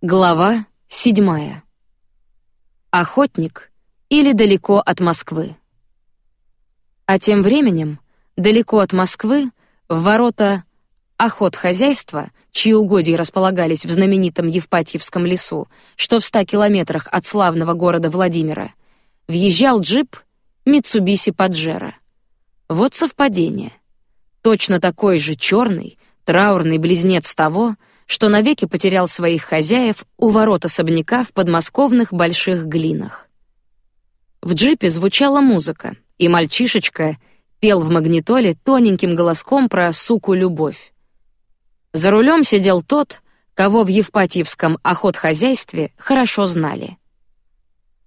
Глава седьмая. Охотник или далеко от Москвы. А тем временем, далеко от Москвы, в ворота охотхозяйства, чьи угодья располагались в знаменитом Евпатьевском лесу, что в ста километрах от славного города Владимира, въезжал джип Mitsubishi Pajero. Вот совпадение. Точно такой же черный, траурный близнец того, что навеки потерял своих хозяев у ворот особняка в подмосковных больших глинах. В джипе звучала музыка, и мальчишечка пел в магнитоле тоненьким голоском про суку любовь. За рулем сидел тот, кого в Евпатьевском охотхозяйстве хорошо знали.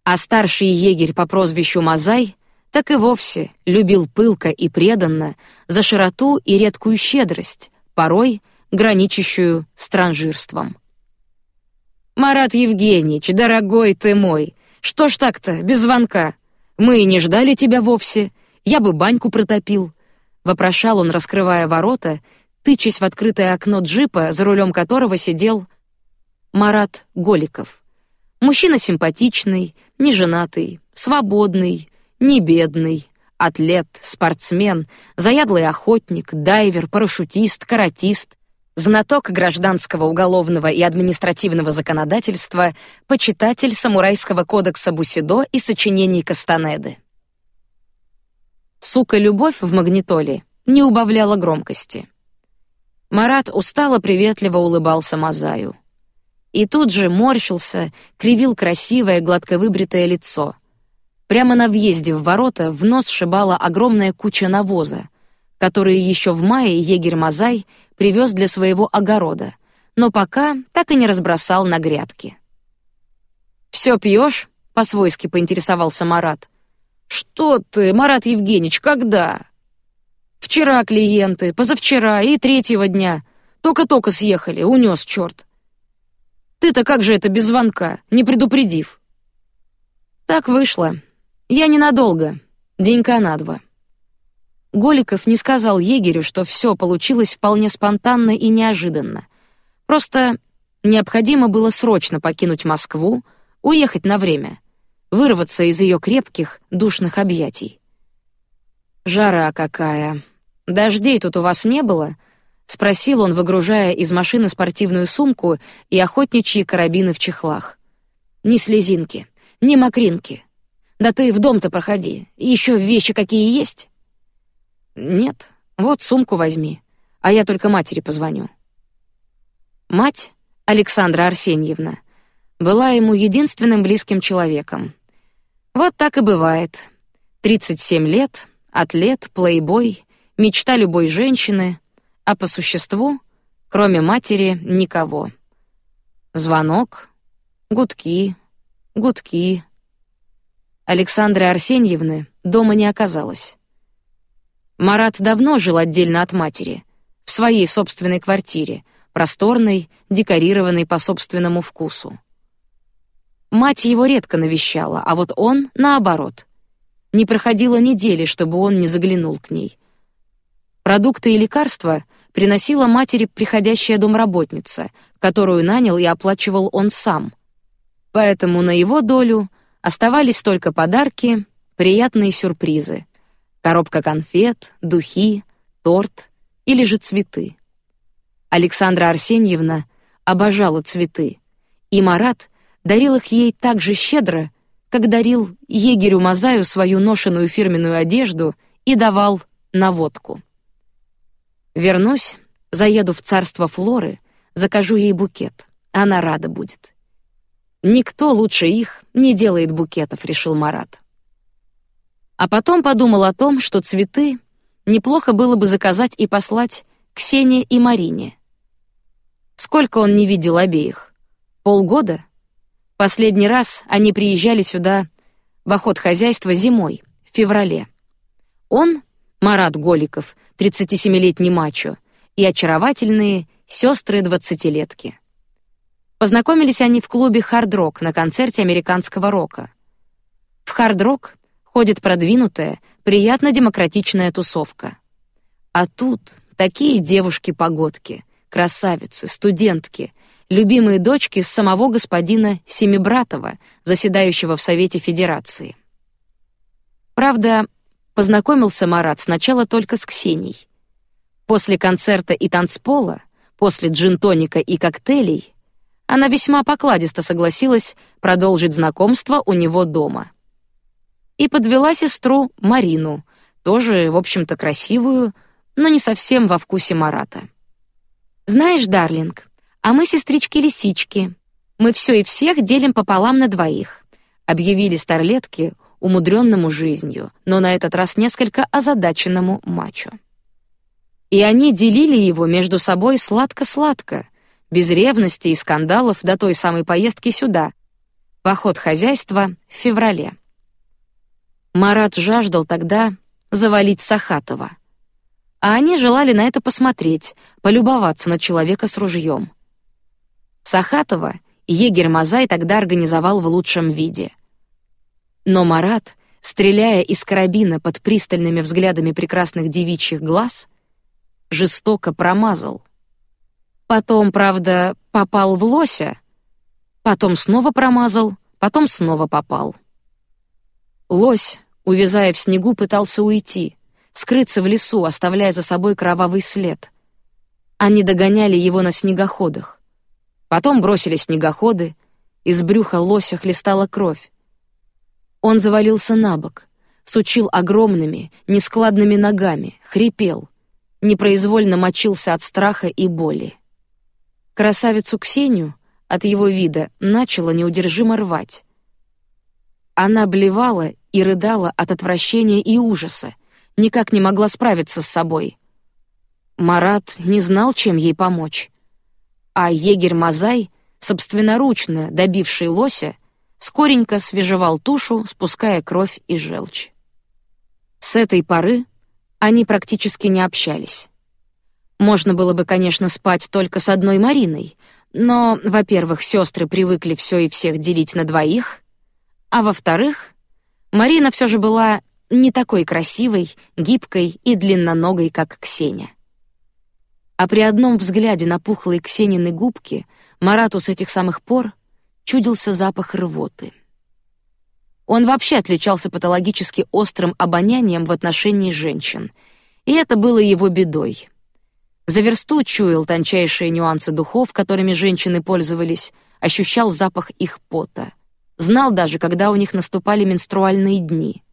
А старший егерь по прозвищу Мазай так и вовсе любил пылко и преданно за широту и редкую щедрость, порой граничащую с транжирством. Марат Евгеньевич, дорогой ты мой, что ж так-то без звонка? Мы и не ждали тебя вовсе. Я бы баньку протопил. Вопрошал он, раскрывая ворота, тычась в открытое окно джипа, за рулем которого сидел Марат Голиков. Мужчина симпатичный, не женатый, свободный, не бедный, атлет, спортсмен, заядлый охотник, дайвер, парашютист, каратист, знаток гражданского, уголовного и административного законодательства, почитатель самурайского кодекса Бусидо и сочинений Кастанеды. Сука любовь в магнитоле не убавляла громкости. Марат устало приветливо улыбался Мазаю. И тут же морщился, кривил красивое гладко выбритое лицо. Прямо на въезде в ворота в нос шибала огромная куча навоза, которые еще в мае егерь Мазай привез для своего огорода, но пока так и не разбросал на грядки. Все пьешь? по-свойски поинтересовался Марат. Что ты, Марат Евгеньевич, когда? Вчера клиенты, позавчера и третьего дня. Только-только съехали, унес черт. Ты-то как же это без звонка, не предупредив? Так вышло. Я ненадолго, денька на два. Голиков не сказал егерю, что все получилось вполне спонтанно и неожиданно. Просто необходимо было срочно покинуть Москву, уехать на время, вырваться из ее крепких, душных объятий. Жара какая! Дождей тут у вас не было? спросил он, выгружая из машины спортивную сумку и охотничьи карабины в чехлах. Ни слезинки, ни мокринки. Да ты в дом-то проходи. Еще вещи какие есть? Нет, вот сумку возьми, а я только матери позвоню. Мать Александра Арсеньевна была ему единственным близким человеком. Вот так и бывает. Тридцать семь лет, атлет, плейбой, мечта любой женщины, а по существу, кроме матери, никого. Звонок, гудки, гудки. Александры Арсеньевны дома не оказалось. Марат давно жил отдельно от матери, в своей собственной квартире, просторной, декорированной по собственному вкусу. Мать его редко навещала, а вот он наоборот. Не проходило недели, чтобы он не заглянул к ней. Продукты и лекарства приносила матери приходящая домработница, которую нанял и оплачивал он сам. Поэтому на его долю оставались только подарки, приятные сюрпризы коробка конфет, духи, торт или же цветы. Александра Арсеньевна обожала цветы, и Марат дарил их ей так же щедро, как дарил егерю Мазаю свою ношеную фирменную одежду и давал на водку. Вернусь, заеду в царство Флоры, закажу ей букет. Она рада будет. Никто лучше их не делает букетов, решил Марат. А потом подумал о том, что цветы неплохо было бы заказать и послать Ксении и Марине. Сколько он не видел обеих? Полгода? Последний раз они приезжали сюда в охот хозяйства зимой, в феврале. Он, Марат Голиков, 37-летний мачо, и очаровательные сестры двадцатилетки. Познакомились они в клубе Rock на концерте американского рока. В Rock ходит продвинутая, приятно демократичная тусовка. А тут такие девушки-погодки, красавицы, студентки, любимые дочки самого господина Семибратова, заседающего в Совете Федерации. Правда, познакомился Марат сначала только с Ксенией. После концерта и танцпола, после джин-тоника и коктейлей, она весьма покладисто согласилась продолжить знакомство у него дома. И подвела сестру Марину, тоже, в общем-то, красивую, но не совсем во вкусе Марата. Знаешь, Дарлинг, а мы сестрички-лисички. Мы все и всех делим пополам на двоих, объявили старлетки, умудренному жизнью, но на этот раз несколько озадаченному мачо. И они делили его между собой сладко-сладко, без ревности и скандалов до той самой поездки сюда, поход хозяйства в феврале. Марат жаждал тогда завалить Сахатова, а они желали на это посмотреть, полюбоваться на человека с ружьем. Сахатова егерь Мазай тогда организовал в лучшем виде. Но Марат, стреляя из карабина под пристальными взглядами прекрасных девичьих глаз, жестоко промазал. Потом, правда, попал в лося, потом снова промазал, потом снова попал. Лось, увязая в снегу, пытался уйти, скрыться в лесу, оставляя за собой кровавый след. Они догоняли его на снегоходах. Потом бросили снегоходы, из брюха лося хлестала кровь. Он завалился на бок, сучил огромными, нескладными ногами, хрипел, непроизвольно мочился от страха и боли. Красавицу Ксению от его вида начало неудержимо рвать. Она блевала и рыдала от отвращения и ужаса, никак не могла справиться с собой. Марат не знал, чем ей помочь. А егерь Мазай, собственноручно добивший лося, скоренько свежевал тушу, спуская кровь и желчь. С этой поры они практически не общались. Можно было бы, конечно, спать только с одной Мариной, но, во-первых, сестры привыкли все и всех делить на двоих, а во-вторых, Марина все же была не такой красивой, гибкой и длинноногой, как Ксения. А при одном взгляде на пухлые Ксенины губки Марату с этих самых пор чудился запах рвоты. Он вообще отличался патологически острым обонянием в отношении женщин, и это было его бедой. За версту чуял тончайшие нюансы духов, которыми женщины пользовались, ощущал запах их пота, знал даже, когда у них наступали менструальные дни.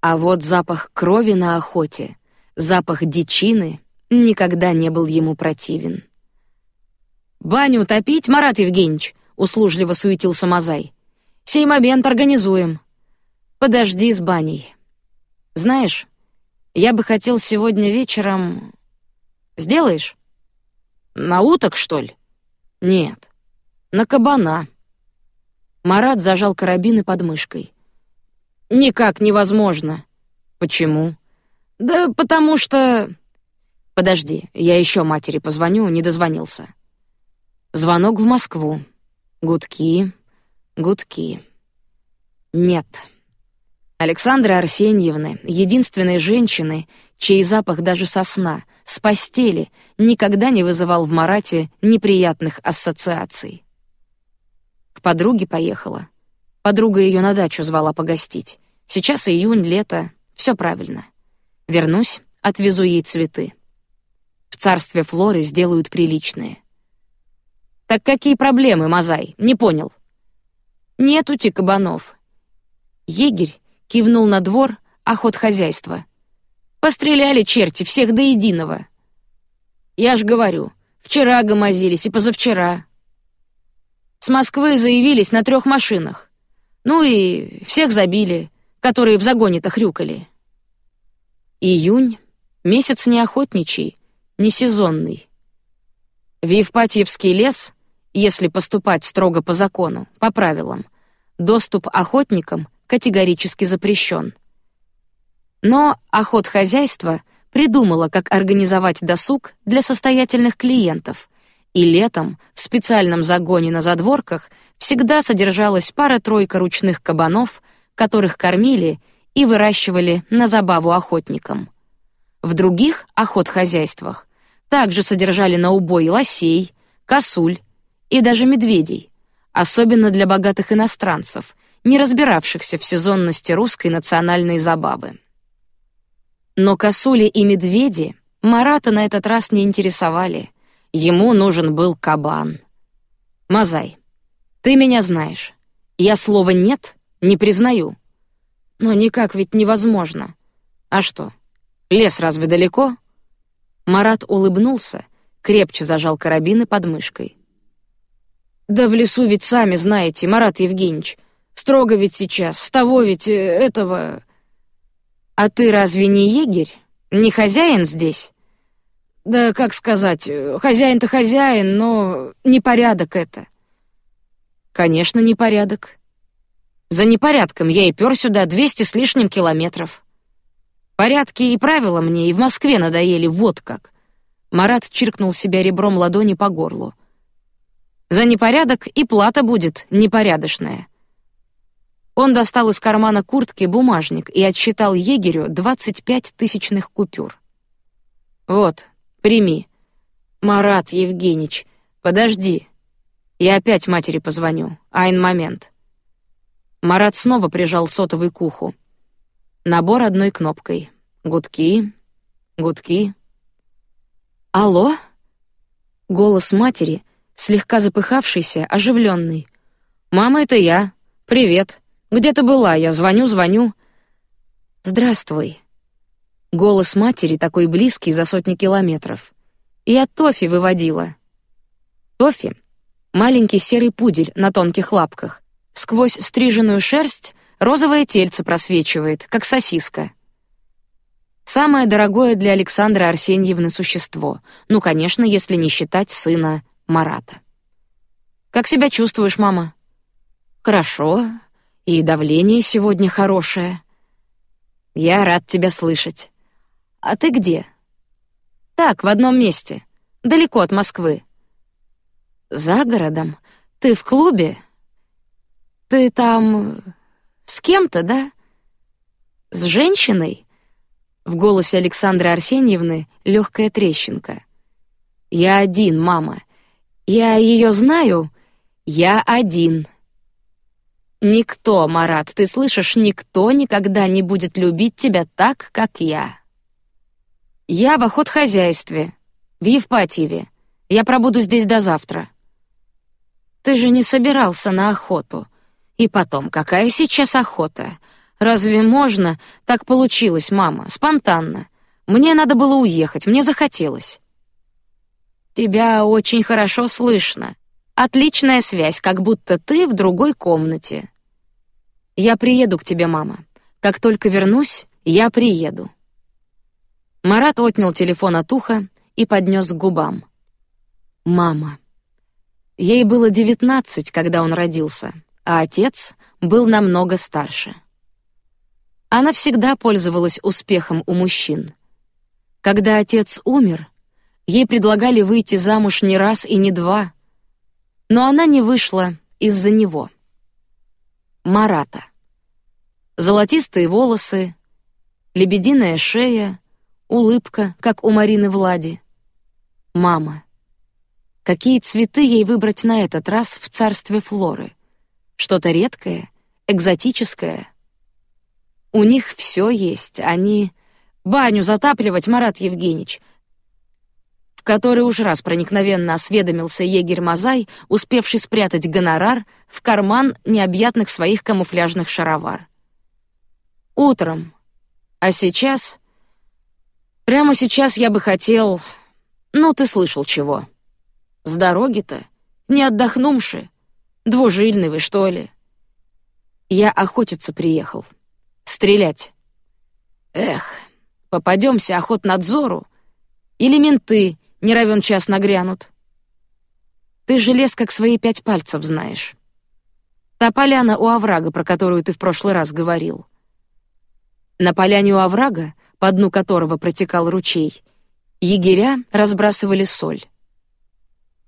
А вот запах крови на охоте, запах дичины никогда не был ему противен. Баню топить, Марат Евгеньевич, услужливо суетился Мазай. Сей момент организуем. Подожди с баней. Знаешь, я бы хотел сегодня вечером Сделаешь? На уток, что ли? Нет. На кабана. Марат зажал карабины под мышкой. Никак невозможно. Почему? Да потому что... Подожди, я еще матери позвоню, не дозвонился. Звонок в Москву. Гудки, гудки. Нет. Александры Арсеньевны, единственной женщины, чей запах даже сосна, с постели, никогда не вызывал в Марате неприятных ассоциаций. Подруге поехала. Подруга ее на дачу звала погостить. Сейчас июнь, лето, все правильно. Вернусь, отвезу ей цветы. В царстве Флоры сделают приличные. Так какие проблемы, Мазай? Не понял. Нету ти кабанов. Егерь кивнул на двор, охот хозяйства. Постреляли черти всех до единого. Я ж говорю, вчера гомозились и позавчера. С Москвы заявились на трех машинах. Ну и всех забили, которые в загоне-то хрюкали. Июнь — месяц не охотничий, не сезонный. В Евпатьевский лес, если поступать строго по закону, по правилам, доступ охотникам категорически запрещен. Но охотхозяйство придумало, как организовать досуг для состоятельных клиентов, и летом в специальном загоне на задворках всегда содержалась пара-тройка ручных кабанов, которых кормили и выращивали на забаву охотникам. В других охотхозяйствах также содержали на убой лосей, косуль, и даже медведей, особенно для богатых иностранцев, не разбиравшихся в сезонности русской национальной забавы. Но косули и медведи Марата на этот раз не интересовали. Ему нужен был кабан. Мазай, ты меня знаешь. Я слова нет не признаю. Но никак ведь невозможно. А что? Лес разве далеко? Марат улыбнулся, крепче зажал карабины под мышкой. Да в лесу ведь сами знаете, Марат Евгеньевич, строго ведь сейчас, с того ведь э, этого. А ты разве не егерь, не хозяин здесь? Да как сказать, э, хозяин-то хозяин, но непорядок это. Конечно, непорядок. За непорядком я и пёр сюда двести с лишним километров. Порядки и правила мне и в Москве надоели вот как. Марат чиркнул себя ребром ладони по горлу. За непорядок и плата будет непорядочная. Он достал из кармана куртки бумажник и отсчитал егерю двадцать пять тысячных купюр. Вот, прими. Марат Евгеньевич, подожди. Я опять матери позвоню. Айн момент. Марат снова прижал сотовый к уху. Набор одной кнопкой. Гудки, гудки. Алло? Голос матери, слегка запыхавшийся, оживленный. Мама, это я. Привет. Где ты была? Я звоню, звоню. Здравствуй. Голос матери такой близкий за сотни километров. Я Тофи выводила. Тофи — маленький серый пудель на тонких лапках. Сквозь стриженную шерсть Розовое тельце просвечивает, как сосиска. Самое дорогое для Александры Арсеньевны существо. Ну, конечно, если не считать сына Марата. Как себя чувствуешь, мама? Хорошо. И давление сегодня хорошее. Я рад тебя слышать. А ты где? Так, в одном месте, далеко от Москвы. За городом. Ты в клубе? Ты там с кем-то, да? С женщиной? В голосе Александры Арсеньевны легкая трещинка. Я один, мама. Я ее знаю. Я один. Никто, Марат, ты слышишь, никто никогда не будет любить тебя так, как я. Я в охотхозяйстве, в Евпатьеве. Я пробуду здесь до завтра. Ты же не собирался на охоту. И потом, какая сейчас охота? Разве можно? Так получилось, мама, спонтанно. Мне надо было уехать, мне захотелось. Тебя очень хорошо слышно. Отличная связь, как будто ты в другой комнате. Я приеду к тебе, мама. Как только вернусь, я приеду. Марат отнял телефон от уха и поднес к губам. Мама. Ей было девятнадцать, когда он родился а отец был намного старше. Она всегда пользовалась успехом у мужчин. Когда отец умер, ей предлагали выйти замуж не раз и не два, но она не вышла из-за него. Марата. Золотистые волосы, лебединая шея, улыбка, как у Марины Влади. Мама. Какие цветы ей выбрать на этот раз в царстве Флоры? что-то редкое, экзотическое. У них все есть, они баню затапливать, Марат Евгеньевич. В который уж раз проникновенно осведомился егерь Мазай, успевший спрятать гонорар в карман необъятных своих камуфляжных шаровар. Утром, а сейчас, прямо сейчас я бы хотел, ну ты слышал чего? С дороги-то не отдохнувши. Двужильный вы, что ли? Я охотиться приехал. Стрелять. Эх, попадемся охотнадзору. Или менты не равен час нагрянут. Ты же лес как свои пять пальцев знаешь. Та поляна у оврага, про которую ты в прошлый раз говорил. На поляне у оврага, по дну которого протекал ручей, егеря разбрасывали соль.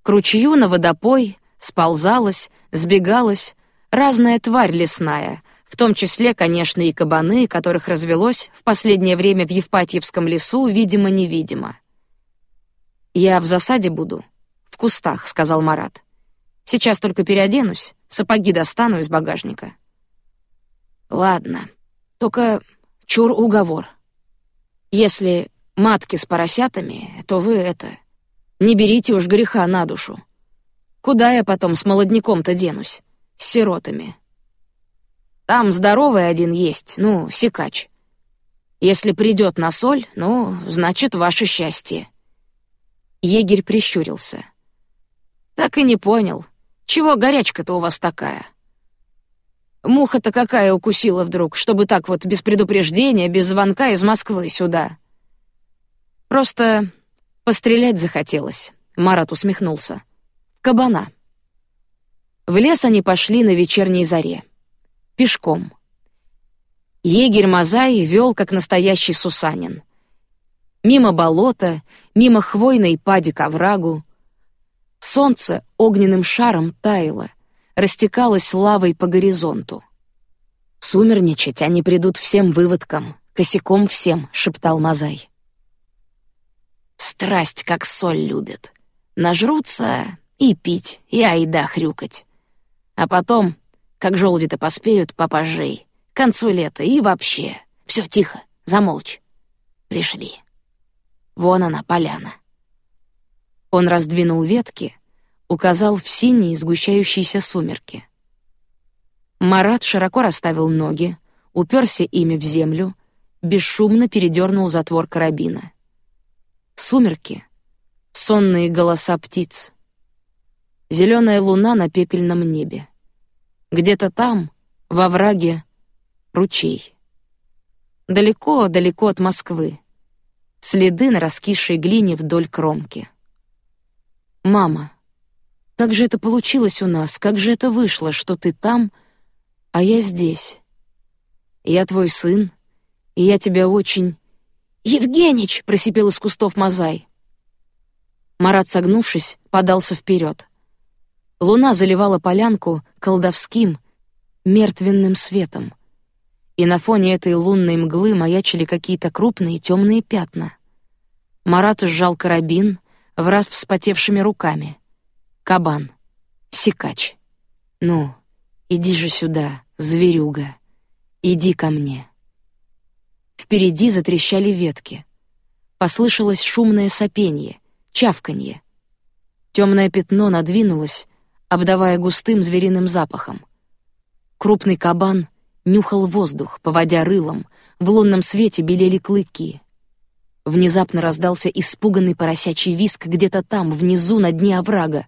К ручью на водопой сползалась, сбегалась разная тварь лесная, в том числе, конечно, и кабаны, которых развелось в последнее время в Евпатьевском лесу, видимо-невидимо. Я в засаде буду, в кустах, сказал Марат. Сейчас только переоденусь, сапоги достану из багажника. Ладно, только чур уговор. Если матки с поросятами, то вы это не берите уж греха на душу. Куда я потом с молодняком-то денусь, с сиротами? Там здоровый один есть, ну, сикач. Если придет на соль, ну, значит, ваше счастье. Егерь прищурился. Так и не понял, чего горячка-то у вас такая? Муха-то какая укусила вдруг, чтобы так вот без предупреждения, без звонка из Москвы сюда? Просто пострелять захотелось. Марат усмехнулся. Кабана. В лес они пошли на вечерней заре. Пешком. Егерь Мазай вел как настоящий сусанин. Мимо болота, мимо хвойной пади к оврагу, Солнце огненным шаром таяло, растекалось лавой по горизонту. Сумерничать они придут всем выводкам, косяком всем, шептал Мазай. Страсть как соль любят, нажрутся и пить, и айда хрюкать, а потом, как желуди-то поспеют, попожей, к концу лета и вообще. Все тихо, замолчь. Пришли. Вон она, поляна. Он раздвинул ветки, указал в синие сгущающиеся сумерки. Марат широко расставил ноги, уперся ими в землю, бесшумно передернул затвор карабина. Сумерки, сонные голоса птиц, зеленая луна на пепельном небе. Где-то там, во враге, ручей. Далеко, далеко от Москвы. Следы на раскисшей глине вдоль кромки. Мама, как же это получилось у нас? Как же это вышло, что ты там, а я здесь? Я твой сын, и я тебя очень... Евгенич! просипел из кустов Мазай. Марат, согнувшись, подался вперед. Луна заливала полянку колдовским, мертвенным светом, и на фоне этой лунной мглы маячили какие-то крупные темные пятна. Марат сжал карабин, в раз вспотевшими руками. Кабан. Сикач. Ну, иди же сюда, зверюга. Иди ко мне. Впереди затрещали ветки. Послышалось шумное сопение, чавканье. Темное пятно надвинулось, обдавая густым звериным запахом. Крупный кабан нюхал воздух, поводя рылом. В лунном свете белели клыки. Внезапно раздался испуганный поросячий виск где-то там, внизу, на дне оврага.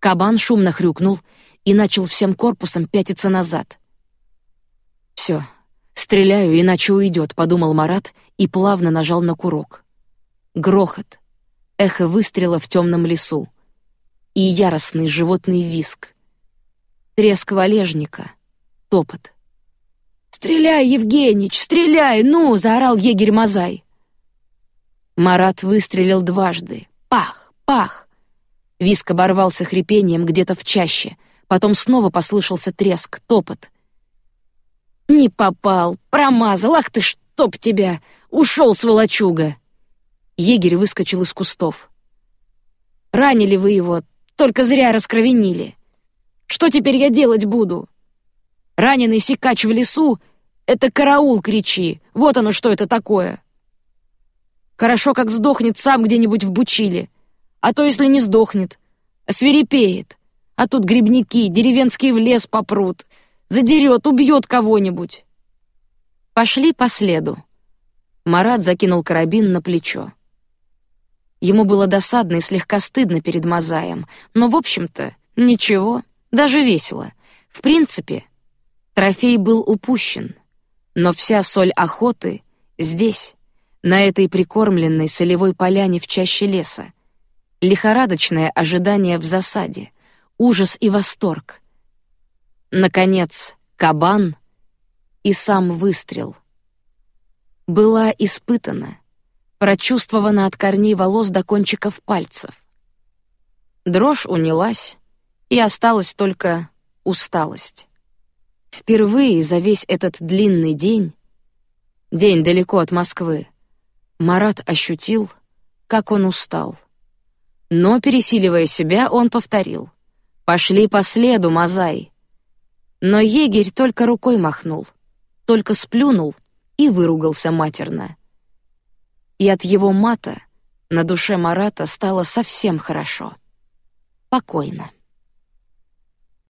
Кабан шумно хрюкнул и начал всем корпусом пятиться назад. Все, стреляю, иначе уйдет, подумал Марат и плавно нажал на курок. Грохот, эхо выстрела в темном лесу и яростный животный виск, треск валежника, топот. Стреляй, Евгенич, стреляй, ну! заорал егерь Мазай. Марат выстрелил дважды. Пах, пах. Виск оборвался хрипением где-то в чаще. Потом снова послышался треск, топот. Не попал, промазал, ах ты чтоб тебя! Ушел сволочуга. Егерь выскочил из кустов. Ранили вы его, только зря раскровенили. Что теперь я делать буду? Раненый сикач в лесу — это караул кричи. Вот оно что это такое. Хорошо, как сдохнет сам где-нибудь в бучиле. А то, если не сдохнет, свирепеет. А тут грибники, деревенские в лес попрут. Задерет, убьет кого-нибудь. Пошли по следу. Марат закинул карабин на плечо. Ему было досадно и слегка стыдно перед Мазаем, но, в общем-то, ничего, даже весело. В принципе, трофей был упущен, но вся соль охоты здесь на этой прикормленной солевой поляне в чаще леса. Лихорадочное ожидание в засаде, ужас и восторг. Наконец, кабан и сам выстрел. Была испытана, прочувствована от корней волос до кончиков пальцев. Дрожь унялась, и осталась только усталость. Впервые за весь этот длинный день, день далеко от Москвы, Марат ощутил, как он устал. Но, пересиливая себя, он повторил. Пошли по следу, Мазай. Но егерь только рукой махнул, только сплюнул и выругался матерно. И от его мата на душе Марата стало совсем хорошо. Покойно.